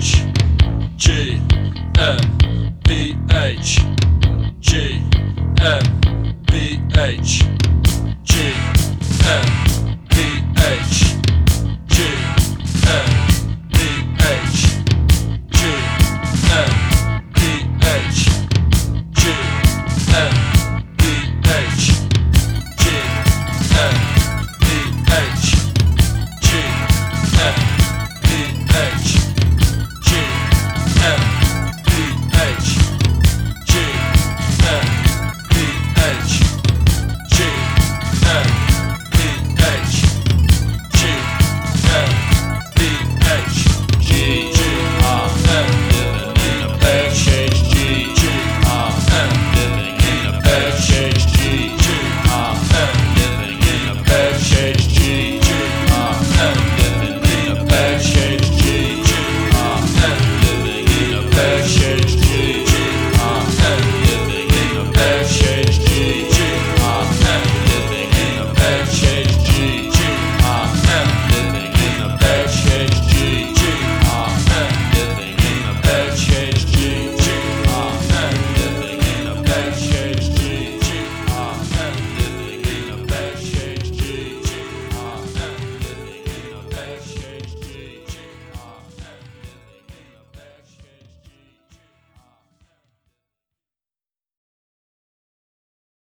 Church.